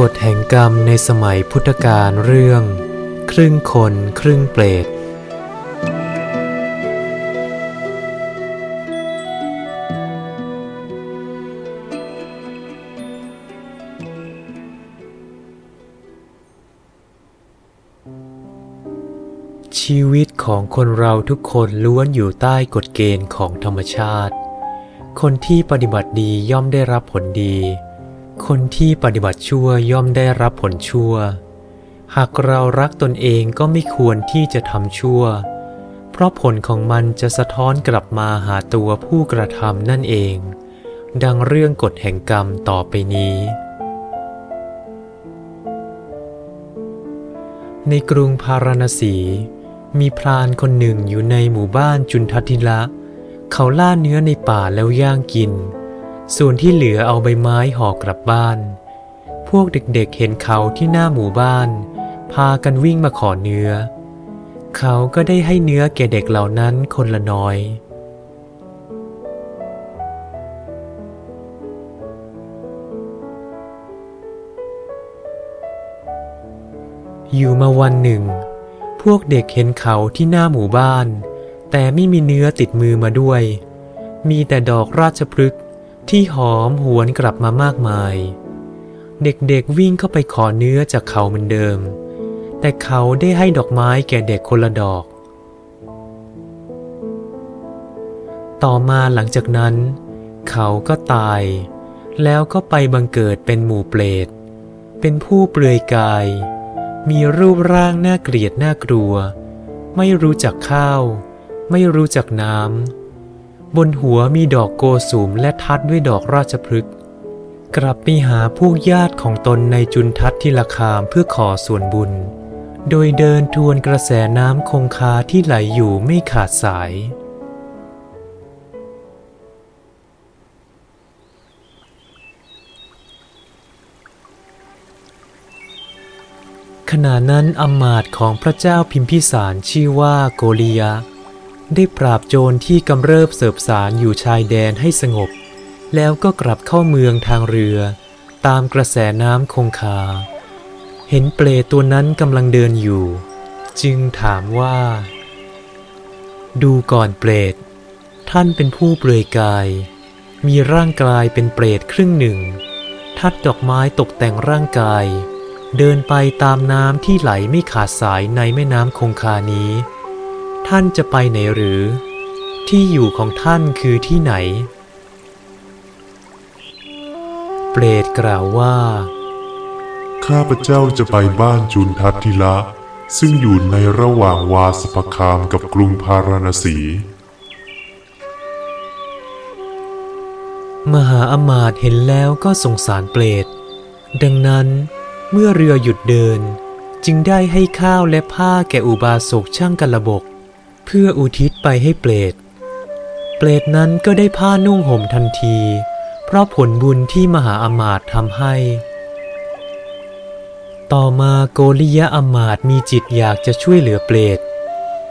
กฎแห่งกรรมในสมัยพุทธกาลเรื่อง ครึ่งคนครึ่งเปรต ชีวิตของคนเราทุกคนล้วนอยู่ใต้กฎเกณฑ์ของธรรมชาติ คนที่ปฏิบัติดีย่อมได้รับผลดี คนที่ปฏิบัติชั่วย่อมได้รับผลชั่ว หากเรารักตนเองก็ไม่ควรที่จะทำชั่ว เพราะผลของมันจะสะท้อนกลับมาหาตัวผู้กระทำนั่นเอง ดังเรื่องกฎแห่งกรรมต่อไปนี้ ในกรุงพาราณสี มีพรานคนหนึ่งอยู่ในหมู่บ้านจุนทัติละ เขาล่าเนื้อในป่าแล้วย่างกิน ส่วนที่เหลือเอาใบไม้ห่อกลับบ้าน พวกเด็กๆเห็นเขาที่หน้าหมู่บ้าน พากันวิ่งมาขอเนื้อ เขาก็ได้ให้เนื้อแก่เด็กเหล่านั้นคนละน้อยอยู่มาวันหนึ่ง พวกเด็กเห็นเขาที่หน้าหมู่บ้าน แต่ไม่มีเนื้อติดมือมาด้วย มีแต่ดอกราชพฤกษ์ ที่หอมหวนกลับมามากมาย เด็กๆวิ่งเข้าไปขอเนื้อจากเขาเหมือนเดิม แต่เขาได้ให้ดอกไม้แก่เด็กคนละดอก ต่อมาหลังจากนั้น เขาก็ตาย แล้วก็ไปบังเกิดเป็นหมู่เปรตเป็นผู้เปลือยกาย มีรูปร่างน่าเกลียดน่ากลัว ไม่รู้จักข้าว ไม่รู้จักน้ำ บนหัวมีดอกโกสุมและทัดด้วยดอกราชพฤกษ์กลับไปหาพวกญาติของตนในจุนทัศทิละคามเพื่อขอส่วนบุญ โดยเดินทวนกระแสน้ำคงคาที่ไหลอยู่ไม่ขาดสาย ขณะนั้นอำมาตย์ของพระเจ้าพิมพิสารชื่อว่าโกริยะ ได้ปราบโจรที่กำเริบเสบสารอยู่ชายแดนให้สงบ แล้วก็กลับเข้าเมืองทางเรือ ตามกระแสน้ำคงคา เห็นเปลตตัวนั้นกำลังเดินอยู่ จึงถามว่า ดูก่อนเปรต ท่านเป็นผู้เปลือยกาย มีร่างกายเป็นเปรตครึ่งหนึ่ง ทัดดอกไม้ตกแต่งร่างกาย เดินไปตามน้ำที่ไหลไม่ขาดสายในแม่น้ำคงคานี้ ท่านจะไปไหนหรือ ที่อยู่ของท่านคือที่ไหน เปรตกล่าวว่า ข้าพเจ้าจะไปบ้านจุนทัตทิละ ซึ่งอยู่ในระหว่างวาสปคามกับกรุงพาราณสี มหาอมาตย์เห็นแล้วก็สงสารเปรต ดังนั้นเมื่อเรือหยุดเดินจึงได้ให้ข้าวและผ้าแก่อุบาสกช่างกระบกเพื่ออุทิศไปให้เปรต เปรตนั้นก็ได้ผ้านุ่งห่มทันที เพราะผลบุญที่มหาอมาตย์ทำให้ ต่อมาโกริยะอมาตย์มีจิตอยากจะช่วยเหลือเปรต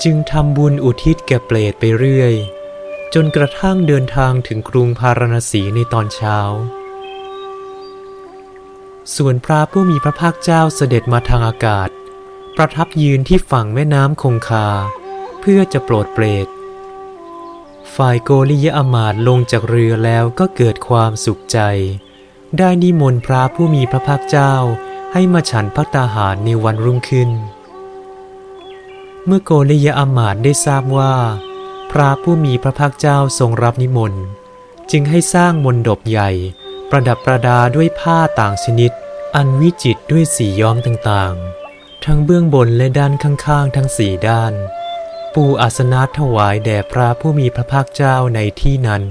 จึงทำบุญอุทิศแก่เปรตไปเรื่อย จนกระทั่งเดินทางถึงกรุงพาราณสีในตอนเช้า ส่วนพระผู้มีพระภาคเจ้าเสด็จมาทางอากาศ ประทับยืนที่ฝั่งแม่น้ำคงคา เพื่อจะโปรดเปรตฝ่ายโกริยะอมาตลงจากเรือแล้วก็เกิดความสุขใจ ได้นิมนต์พระผู้มีพระภาคเจ้าให้มาฉันพัตตาหารในวันรุ่งขึ้น เมื่อโกริยะอมาตได้ทราบว่า พระผู้มีพระภาคเจ้าทรงรับนิมนต์ จึงให้สร้างมนดบใหญ่ ประดับประดาด้วยผ้าต่างชนิด อันวิจิตด้วยสีย้อมต่างๆ ทั้งเบื้องบนและด้านข้างๆ ทั้งสี่ด้าน ปูอาสนะถวายแด่พระผู้มีพระภาคเจ้าในที่นั้น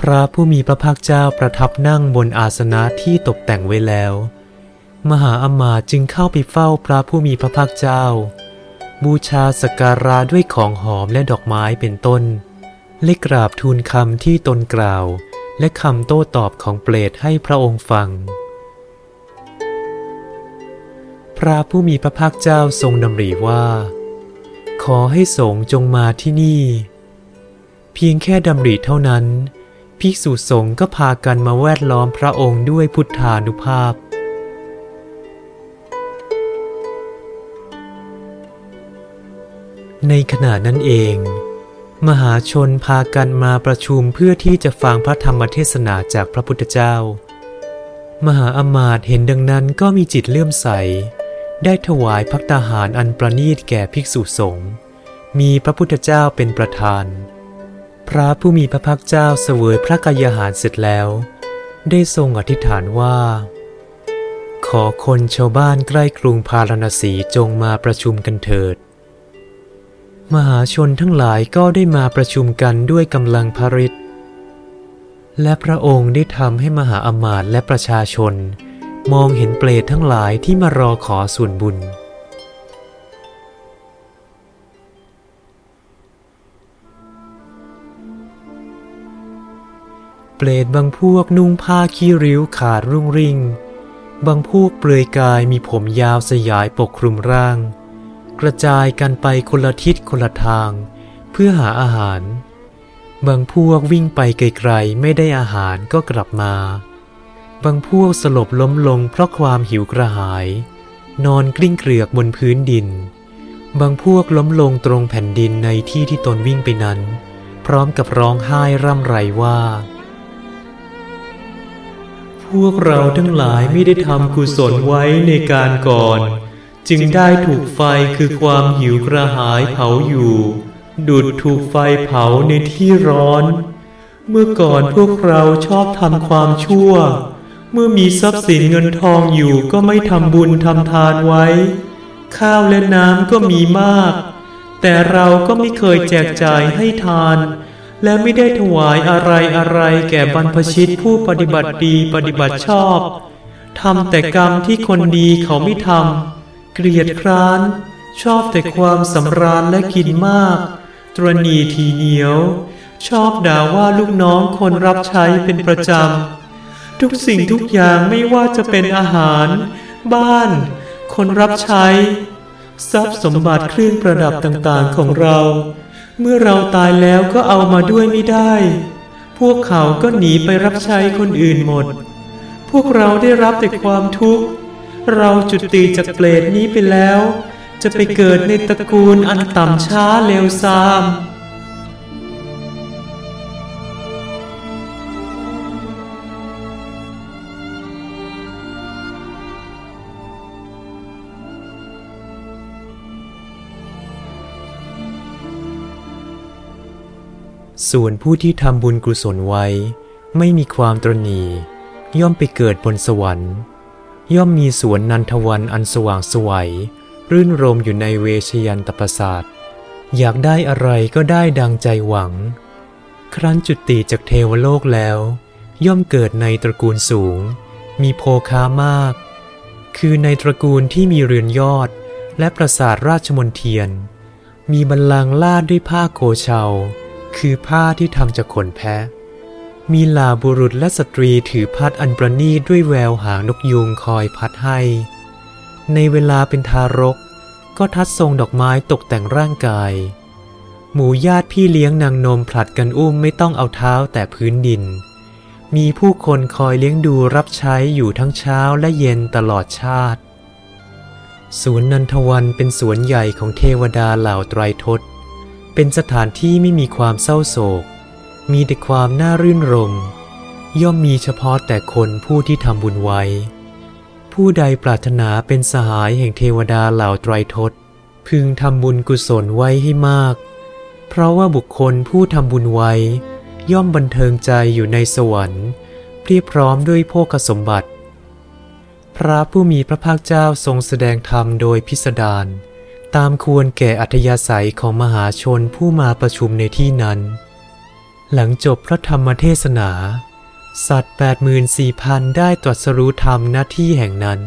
พระผู้มีพระภาคเจ้าประทับนั่งบนอาสนะที่ตกแต่งไว้แล้ว มหาอมาจึงเข้าไปเฝ้าพระผู้มีพระภาคเจ้า บูชาสกการะด้วยของหอมและดอกไม้เป็นต้นและกราบทูลคำที่ตนกล่าว และคำโต้ตอบของเปรตให้พระองค์ฟัง พระผู้มีพระภาคเจ้าทรงดำริว่า ขอให้สงฆ์จงมาที่นี่ เพียงแค่ดำริเท่านั้น ภิกษุสงฆ์ก็พากันมาแวดล้อมพระองค์ด้วยพุทธานุภาพ ในขณะนั้นเอง มหาชนพากันมาประชุมเพื่อที่จะฟังพระธรรมเทศนาจากพระพุทธเจ้า มหาอมาตย์เห็นดังนั้นก็มีจิตเลื่อมใส ได้ถวายพักตาหารอันประณีตแก่ภิกษุสงฆ์ มีพระพุทธเจ้าเป็นประธาน พระผู้มีพระภาคเจ้าเสวยพระกายาหารเสร็จแล้ว ได้ทรงอธิษฐานว่า ขอคนชาวบ้านใกล้กรุงพาราณสีจงมาประชุมกันเถิด มหาชนทั้งหลายก็ได้มาประชุมกันด้วยกำลังพริตและพระองค์ได้ทำให้มหาอมาตย์และประชาชน มองเห็นเปรตทั้งหลายที่มารอขอส่วนบุญ เปรตบางพวกนุ่งผ้าขี้ริ้วขาดรุ่งริ่ง บางพวกเปลือยกายมีผมยาวสยายปกคลุมร่าง กระจายกันไปคนละทิศคนละทาง เพื่อหาอาหาร บางพวกวิ่งไปไกลๆไม่ได้อาหารก็กลับมา บางพวกสลบล้มลงเพราะความหิวกระหาย นอนกลิ้งเกลือกบนพื้นดิน บางพวกล้มลงตรงแผ่นดินในที่ที่ตนวิ่งไปนั้น พร้อมกับร้องไห้ร่ำไรว่าพวกเราทั้งหลายไม่ได้ทำกุศลไว้ในการก่อน จึงได้ถูกไฟคือความหิวกระหายเผาอยู่ ดุดถูกไฟเผาในที่ร้อน เมื่อก่อนพวกเราชอบทำความชั่ว เมื่อมีทรัพย์สินเงินทองอยู่ก็ไม่ทำบุญทำทานไว้ ข้าวและน้ำก็มีมาก แต่เราก็ไม่เคยแจกจ่ายให้ทาน และไม่ได้ถวายอะไรอะไรแก่บรรพชิตผู้ปฏิบัติดีปฏิบัติชอบทำแต่กรรมที่คนดีเขาไม่ทำ เกลียดคร้าน ชอบแต่ความสำราญและกินมาก ตรณีทีเหนียว ชอบด่าว่าลูกน้องคนรับใช้เป็นประจำ ทุกสิ่งทุกอย่างไม่ว่าจะเป็นอาหาร บ้าน คนรับใช้ ทรัพย์สมบัติเครื่องประดับต่างๆของเรา เมื่อเราตายแล้วก็เอามาด้วยไม่ได้ พวกเขาก็หนีไปรับใช้คนอื่นหมด พวกเราได้รับแต่ความทุกข์ เราจุติจากเปรตนี้ไปแล้ว จะไปเกิดในตระกูลอันต่ำช้าเลวทราม ส่วนผู้ที่ทำบุญกุศลไว้ ไม่มีความตรณีย่อมไปเกิดบนสวรรค์ ย่อมมีสวนนันทวันอันสว่างสวย รื่นรมอยู่ในเวชยันตประสาทอยากได้อะไรก็ได้ดังใจหวัง ครั้นจุติจากเทวโลกแล้ว ย่อมเกิดในตระกูลสูง มีโภคามาก คือในตระกูลที่มีเรือนยอดและปราสาทราชมนเทียน มีบัลลังลาดด้วยผ้าโคเชา คือผ้าที่ทำจากขนแพะ มีลาบุรุษและสตรีถือพัดอันประณีตด้วยแววหางนกยูงคอยพัดให้ ในเวลาเป็นทารก ก็ทัดทรงดอกไม้ตกแต่งร่างกาย หมู่ญาติพี่เลี้ยงนางนมผลัดกันอุ้มไม่ต้องเอาเท้าแต่พื้นดิน มีผู้คนคอยเลี้ยงดูรับใช้อยู่ทั้งเช้าและเย็นตลอดชาติ สวนนันทวันเป็นสวนใหญ่ของเทวดาเหล่าไตรทศ เป็นสถานที่ไม่มีความเศร้าโศก มีแต่ความน่ารื่นรม ย่อมมีเฉพาะแต่คนผู้ที่ทำบุญไว้ ผู้ใดปรารถนาเป็นสหายแห่งเทวดาเหล่าไตรทศ พึงทำบุญกุศลไว้ให้มาก เพราะว่าบุคคลผู้ทำบุญไว้ ย่อมบันเทิงใจอยู่ในสวรรค์เพียบพร้อมด้วยโภคสมบัติ พระผู้มีพระภาคเจ้าทรงแสดงธรรมโดยพิสดารตามควรแก่อัธยาศัยของมหาชนผู้มาประชุมในที่นั้น หลังจบพระธรรมเทศนา สัตว์ 84,000 ได้ตรัสรู้ธรรมหน้าที่แห่งนั้น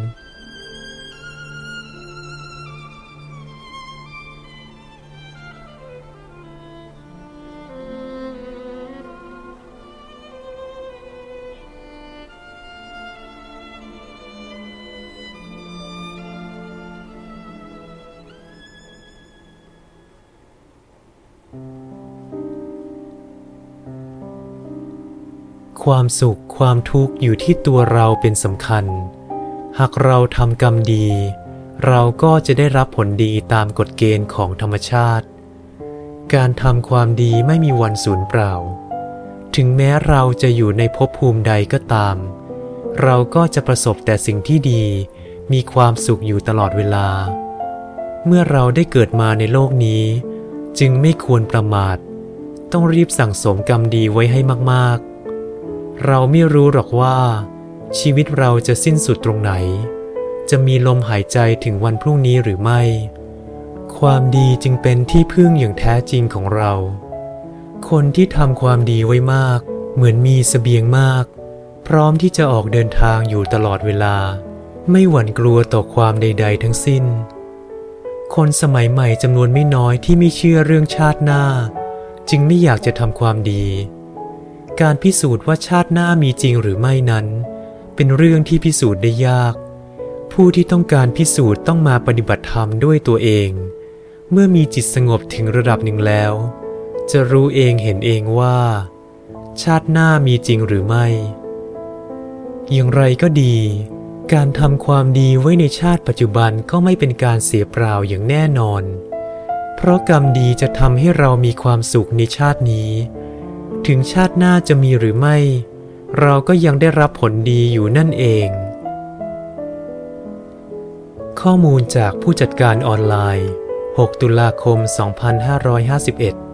ความสุขความทุกข์อยู่ที่ตัวเราเป็นสำคัญ หากเราทำกรรมดี เราก็จะได้รับผลดีตามกฎเกณฑ์ของธรรมชาติ การทำความดีไม่มีวันสูญเปล่า ถึงแม้เราจะอยู่ในภพภูมิใดก็ตาม เราก็จะประสบแต่สิ่งที่ดี มีความสุขอยู่ตลอดเวลา เมื่อเราได้เกิดมาในโลกนี้ จึงไม่ควรประมาท ต้องรีบสั่งสมกรรมดีไว้ให้มาก เราไม่รู้หรอกว่า ชีวิตเราจะสิ้นสุดตรงไหน จะมีลมหายใจถึงวันพรุ่งนี้หรือไม่ ความดีจึงเป็นที่พึ่งอย่างแท้จริงของเรา คนที่ทำความดีไว้มาก เหมือนมีเสบียงมาก พร้อมที่จะออกเดินทางอยู่ตลอดเวลา ไม่หวั่นกลัวต่อความใด ๆ ทั้งสิ้น คนสมัยใหม่จำนวนไม่น้อยที่ไม่เชื่อเรื่องชาติหน้า จึงไม่อยากจะทำความดี การพิสูจน์ว่าชาติหน้ามีจริงหรือไม่นั้น เป็นเรื่องที่พิสูจน์ได้ยาก ผู้ที่ต้องการพิสูจน์ต้องมาปฏิบัติธรรมด้วยตัวเอง เมื่อมีจิตสงบถึงระดับหนึ่งแล้ว จะรู้เองเห็นเองว่า ชาติหน้ามีจริงหรือไม่ อย่างไรก็ดี การทำความดีไว้ในชาติปัจจุบันก็ไม่เป็นการเสียเปล่าอย่างแน่นอน เพราะกรรมดีจะทำให้เรามีความสุขในชาตินี้ ถึงชาติหน้าจะมีหรือไม่ เราก็ยังได้รับผลดีอยู่นั่นเอง ข้อมูลจากผู้จัดการออนไลน์ 6 ตุลาคม 2551